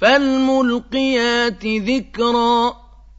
فالملقيات ذكرا